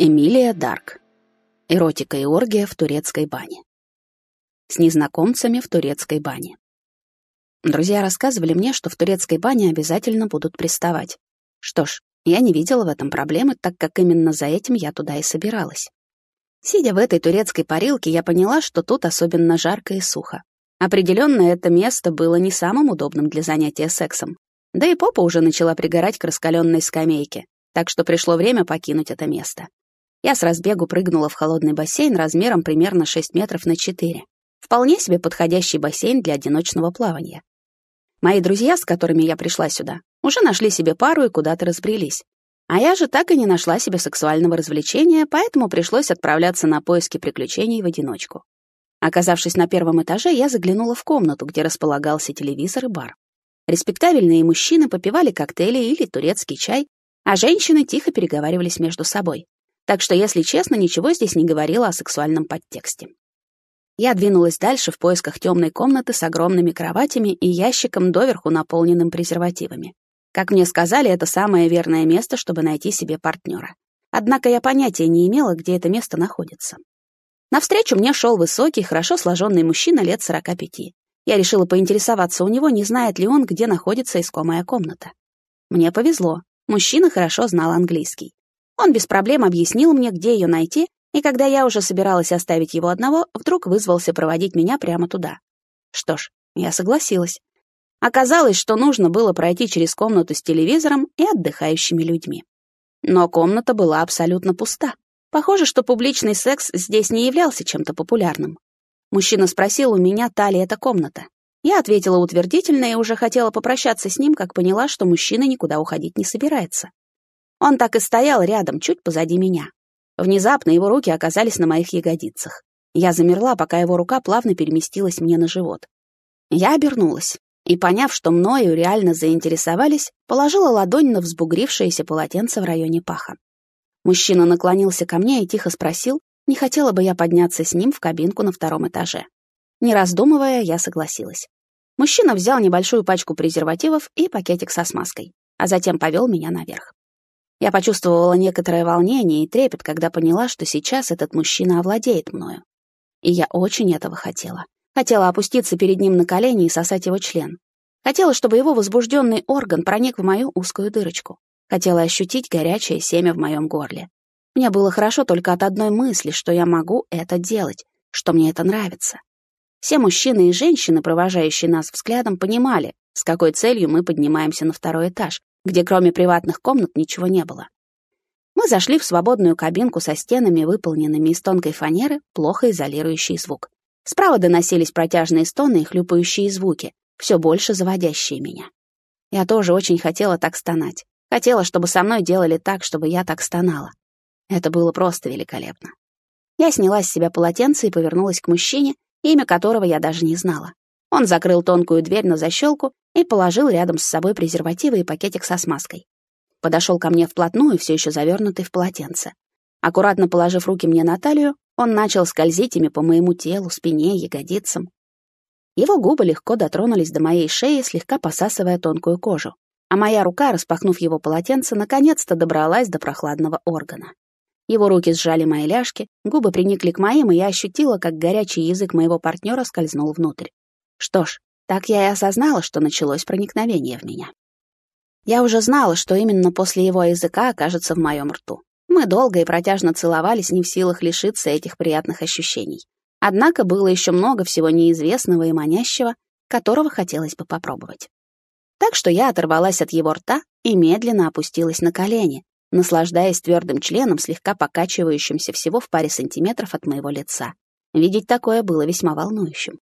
Эмилия Дарк. Эротика и оргия в турецкой бане. С незнакомцами в турецкой бане. Друзья рассказывали мне, что в турецкой бане обязательно будут приставать. Что ж, я не видела в этом проблемы, так как именно за этим я туда и собиралась. Сидя в этой турецкой парилке, я поняла, что тут особенно жарко и сухо. Определенно, это место было не самым удобным для занятия сексом. Да и попа уже начала пригорать к раскаленной скамейке, так что пришло время покинуть это место. Я с разбегу прыгнула в холодный бассейн размером примерно 6 метров на 4. Вполне себе подходящий бассейн для одиночного плавания. Мои друзья, с которыми я пришла сюда, уже нашли себе пару и куда-то разбрелись. А я же так и не нашла себе сексуального развлечения, поэтому пришлось отправляться на поиски приключений в одиночку. Оказавшись на первом этаже, я заглянула в комнату, где располагался телевизор и бар. Респектабельные мужчины попивали коктейли или турецкий чай, а женщины тихо переговаривались между собой. Так что, если честно, ничего здесь не говорило о сексуальном подтексте. Я двинулась дальше в поисках темной комнаты с огромными кроватями и ящиком доверху наполненным презервативами. Как мне сказали, это самое верное место, чтобы найти себе партнера. Однако я понятия не имела, где это место находится. Навстречу мне шел высокий, хорошо сложенный мужчина лет 45. Я решила поинтересоваться у него, не знает ли он, где находится искомая комната. Мне повезло. Мужчина хорошо знал английский. Он без проблем объяснил мне, где ее найти, и когда я уже собиралась оставить его одного, вдруг вызвался проводить меня прямо туда. Что ж, я согласилась. Оказалось, что нужно было пройти через комнату с телевизором и отдыхающими людьми. Но комната была абсолютно пуста. Похоже, что публичный секс здесь не являлся чем-то популярным. Мужчина спросил у меня, та ли эта комната. Я ответила утвердительно и уже хотела попрощаться с ним, как поняла, что мужчина никуда уходить не собирается. Он так и стоял рядом, чуть позади меня. Внезапно его руки оказались на моих ягодицах. Я замерла, пока его рука плавно переместилась мне на живот. Я обернулась и, поняв, что мною реально заинтересовались, положила ладонь на взбугрившееся полотенце в районе паха. Мужчина наклонился ко мне и тихо спросил, не хотела бы я подняться с ним в кабинку на втором этаже. Не раздумывая, я согласилась. Мужчина взял небольшую пачку презервативов и пакетик со смазкой, а затем повел меня наверх. Я почувствовала некоторое волнение и трепет, когда поняла, что сейчас этот мужчина овладеет мною. И я очень этого хотела. Хотела опуститься перед ним на колени и сосать его член. Хотела, чтобы его возбужденный орган проник в мою узкую дырочку. Хотела ощутить горячее семя в моем горле. Мне было хорошо только от одной мысли, что я могу это делать, что мне это нравится. Все мужчины и женщины, провожающие нас взглядом, понимали, с какой целью мы поднимаемся на второй этаж, где кроме приватных комнат ничего не было. Мы зашли в свободную кабинку со стенами, выполненными из тонкой фанеры, плохо изолирующий звук. Справа доносились протяжные стоны и хлюпающие звуки, все больше заводящие меня. Я тоже очень хотела так стонать. Хотела, чтобы со мной делали так, чтобы я так стонала. Это было просто великолепно. Я сняла с себя полотенце и повернулась к мужчине, имя которого я даже не знала. Он закрыл тонкую дверь на защелку и положил рядом с собой презервативы и пакетик со смазкой. Подошел ко мне вплотную, все еще завернутый в полотенце. Аккуратно положив руки мне на талию, он начал скользить ими по моему телу, спине, ягодицам. Его губы легко дотронулись до моей шеи, слегка посасывая тонкую кожу, а моя рука, распахнув его полотенце, наконец-то добралась до прохладного органа. Его руки сжали мои ляжки, губы приникли к моим, и я ощутила, как горячий язык моего партнера скользнул внутрь. Что ж, так я и осознала, что началось проникновение в меня. Я уже знала, что именно после его языка окажется в моем рту. Мы долго и протяжно целовались, не в силах лишиться этих приятных ощущений. Однако было еще много всего неизвестного и манящего, которого хотелось бы попробовать. Так что я оторвалась от его рта и медленно опустилась на колени, наслаждаясь твердым членом, слегка покачивающимся всего в паре сантиметров от моего лица. Видеть такое было весьма волнующим.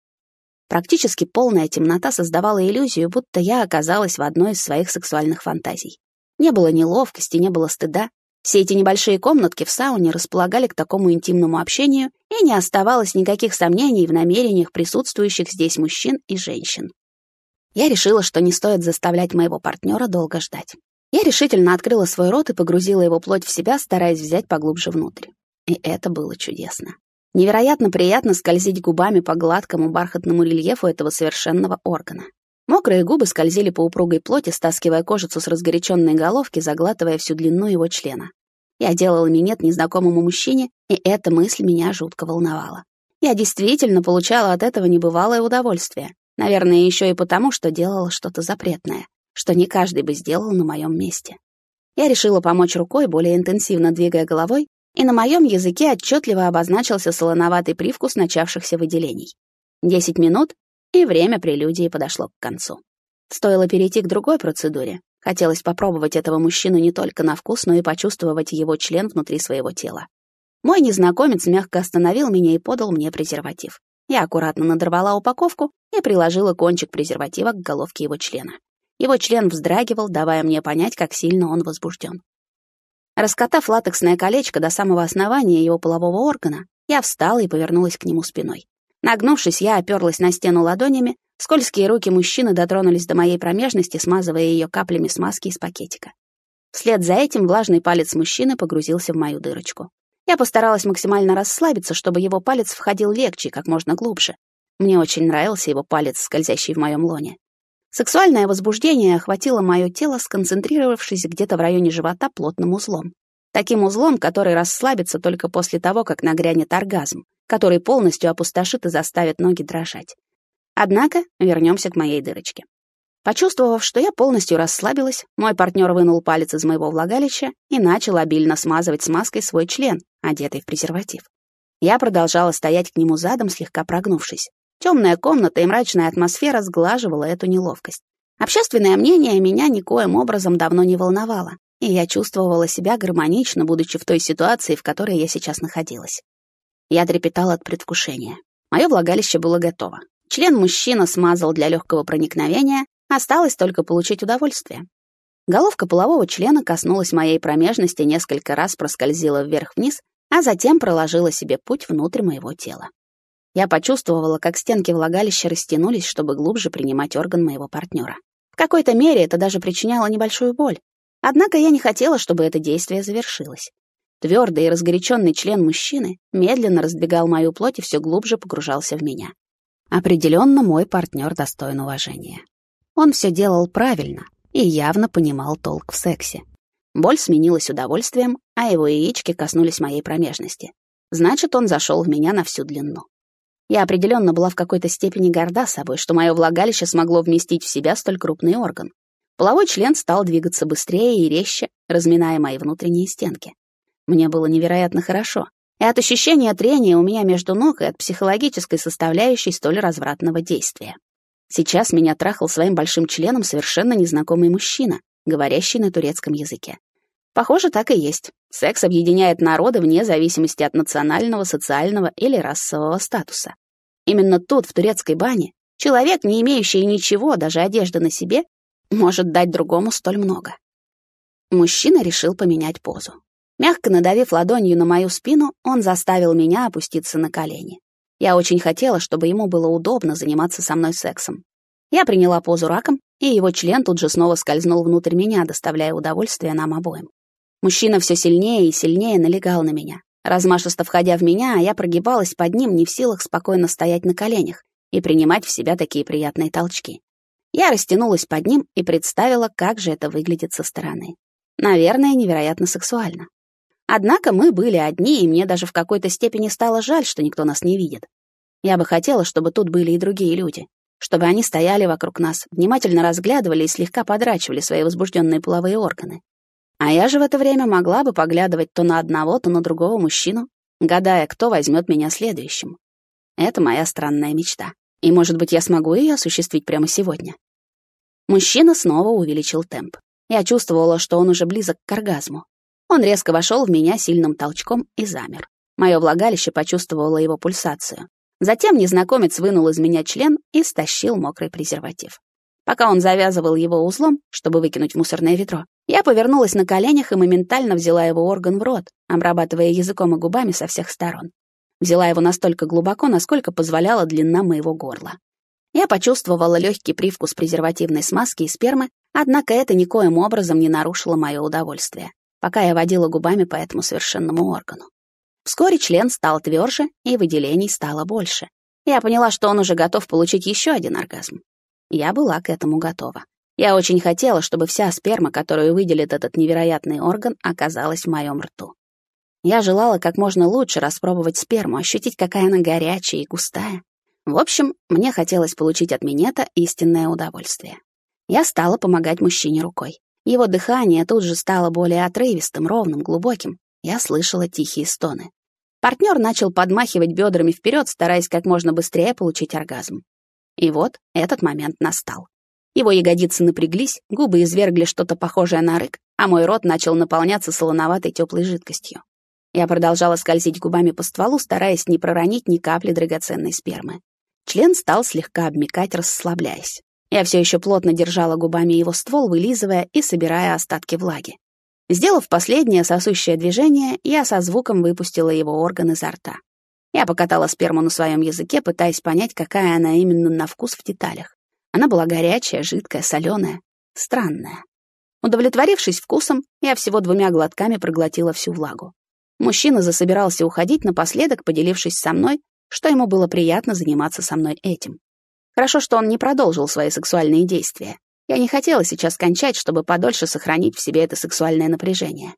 Практически полная темнота создавала иллюзию, будто я оказалась в одной из своих сексуальных фантазий. Не было неловкости, не было стыда. Все эти небольшие комнатки в сауне располагали к такому интимному общению, и не оставалось никаких сомнений в намерениях присутствующих здесь мужчин и женщин. Я решила, что не стоит заставлять моего партнера долго ждать. Я решительно открыла свой рот и погрузила его плоть в себя, стараясь взять поглубже внутрь. И это было чудесно. Невероятно приятно скользить губами по гладкому бархатному рельефу этого совершенного органа. Мокрые губы скользили по упругой плоти, стаскивая кожицу с разгоряченной головки, заглатывая всю длину его члена. Я делала минет незнакомому мужчине, и эта мысль меня жутко волновала. Я действительно получала от этого небывалое удовольствие. Наверное, еще и потому, что делала что-то запретное, что не каждый бы сделал на моем месте. Я решила помочь рукой, более интенсивно двигая головой, и на моем языке отчетливо обозначился солоноватый привкус начавшихся выделений. Десять минут, и время прелюдии подошло к концу. Стоило перейти к другой процедуре. Хотелось попробовать этого мужчину не только на вкус, но и почувствовать его член внутри своего тела. Мой незнакомец мягко остановил меня и подал мне презерватив. Я аккуратно надорвала упаковку и приложила кончик презерватива к головке его члена. Его член вздрагивал, давая мне понять, как сильно он возбужден. Раскатав латексное колечко до самого основания его полового органа, я встала и повернулась к нему спиной. Нагнувшись, я оперлась на стену ладонями, скользкие руки мужчины дотронулись до моей промежности, смазывая ее каплями смазки из пакетика. Вслед за этим влажный палец мужчины погрузился в мою дырочку. Я постаралась максимально расслабиться, чтобы его палец входил легче и как можно глубже. Мне очень нравился его палец, скользящий в моем лоне. Сексуальное возбуждение охватило мое тело, сконцентрировавшись где-то в районе живота плотным узлом. Таким узлом, который расслабится только после того, как нагрянет оргазм, который полностью опустошит и заставит ноги дрожать. Однако вернемся к моей дырочке. Почувствовав, что я полностью расслабилась, мой партнер вынул палец из моего влагалища и начал обильно смазывать смазкой свой член, одетый в презерватив. Я продолжала стоять к нему задом, слегка прогнувшись. Темная комната и мрачная атмосфера сглаживала эту неловкость. Общественное мнение меня никоим образом давно не волновало, и я чувствовала себя гармонично, будучи в той ситуации, в которой я сейчас находилась. Я трепетала от предвкушения. Мое влагалище было готово. Член мужчина смазал для легкого проникновения, осталось только получить удовольствие. Головка полового члена коснулась моей промежности, несколько раз проскользила вверх-вниз, а затем проложила себе путь внутрь моего тела. Я почувствовала, как стенки влагалища растянулись, чтобы глубже принимать орган моего партнера. В какой-то мере это даже причиняло небольшую боль. Однако я не хотела, чтобы это действие завершилось. Твердый и разгоряченный член мужчины медленно раздвигал мою плоть и все глубже погружался в меня. Определенно мой партнер достоин уважения. Он все делал правильно и явно понимал толк в сексе. Боль сменилась удовольствием, а его яички коснулись моей промежности. Значит, он зашел в меня на всю длину. Я определенно была в какой-то степени горда собой, что мое влагалище смогло вместить в себя столь крупный орган. Половой член стал двигаться быстрее и резче, разминая мои внутренние стенки. Мне было невероятно хорошо. И от ощущения трения у меня между ног, и от психологической составляющей столь развратного действия. Сейчас меня трахал своим большим членом совершенно незнакомый мужчина, говорящий на турецком языке. Похоже, так и есть. Секс объединяет народы вне зависимости от национального, социального или расового статуса. Именно тут, в турецкой бане, человек, не имеющий ничего, даже одежды на себе, может дать другому столь много. Мужчина решил поменять позу. Мягко надавив ладонью на мою спину, он заставил меня опуститься на колени. Я очень хотела, чтобы ему было удобно заниматься со мной сексом. Я приняла позу раком, и его член тут же снова скользнул внутрь меня, доставляя удовольствие нам обоим. Мужчина все сильнее и сильнее налегал на меня. Размашисто входя в меня, я прогибалась под ним, не в силах спокойно стоять на коленях и принимать в себя такие приятные толчки. Я растянулась под ним и представила, как же это выглядит со стороны. Наверное, невероятно сексуально. Однако мы были одни, и мне даже в какой-то степени стало жаль, что никто нас не видит. Я бы хотела, чтобы тут были и другие люди, чтобы они стояли вокруг нас, внимательно разглядывали и слегка подрачивали свои возбужденные половые органы. А я же в это время могла бы поглядывать то на одного, то на другого мужчину, гадая, кто возьмет меня следующим. Это моя странная мечта. И, может быть, я смогу ее осуществить прямо сегодня. Мужчина снова увеличил темп. Я чувствовала, что он уже близок к оргазму. Он резко вошел в меня сильным толчком и замер. Мое влагалище почувствовало его пульсацию. Затем незнакомец вынул из меня член и стащил мокрый презерватив. Пока он завязывал его узлом, чтобы выкинуть в мусорное ведро, я повернулась на коленях и моментально взяла его орган в рот, обрабатывая языком и губами со всех сторон. Взяла его настолько глубоко, насколько позволяла длина моего горла. Я почувствовала легкий привкус презервативной смазки и спермы, однако это никоим образом не нарушило мое удовольствие пока я водила губами по этому совершенному органу. Вскоре член стал тверже, и выделений стало больше. Я поняла, что он уже готов получить еще один оргазм. Я была к этому готова. Я очень хотела, чтобы вся сперма, которую выделит этот невероятный орган, оказалась в моем рту. Я желала как можно лучше распробовать сперму, ощутить, какая она горячая и густая. В общем, мне хотелось получить от минета истинное удовольствие. Я стала помогать мужчине рукой. Его дыхание тут же стало более отрывистым, ровным, глубоким. Я слышала тихие стоны. Партнер начал подмахивать бедрами вперед, стараясь как можно быстрее получить оргазм. И вот этот момент настал. Его ягодицы напряглись, губы извергли что-то похожее на рык, а мой рот начал наполняться солоноватой теплой жидкостью. Я продолжала скользить губами по стволу, стараясь не проронить ни капли драгоценной спермы. Член стал слегка обмекать, расслабляясь. Я все еще плотно держала губами его ствол, вылизывая и собирая остатки влаги. Сделав последнее сосущее движение, я со звуком выпустила его орган изо рта. Я покатала сперму на своем языке, пытаясь понять, какая она именно на вкус в деталях. Она была горячая, жидкая, соленая, странная. Удовлетворившись вкусом, я всего двумя глотками проглотила всю влагу. Мужчина засобирался уходить напоследок, поделившись со мной, что ему было приятно заниматься со мной этим. Хорошо, что он не продолжил свои сексуальные действия. Я не хотела сейчас кончать, чтобы подольше сохранить в себе это сексуальное напряжение.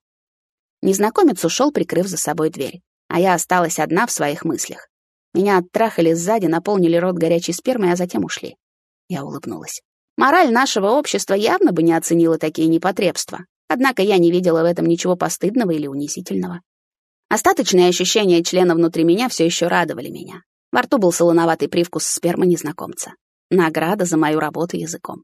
Незнакомец ушел, прикрыв за собой дверь, а я осталась одна в своих мыслях. Меня оттрахали сзади, наполнили рот горячей спермой, а затем ушли. Я улыбнулась. Мораль нашего общества явно бы не оценила такие непотребства. Однако я не видела в этом ничего постыдного или унизительного. Остаточные ощущения члена внутри меня все еще радовали меня. Во рту был солоноватый привкус спермы незнакомца. Награда за мою работу языком.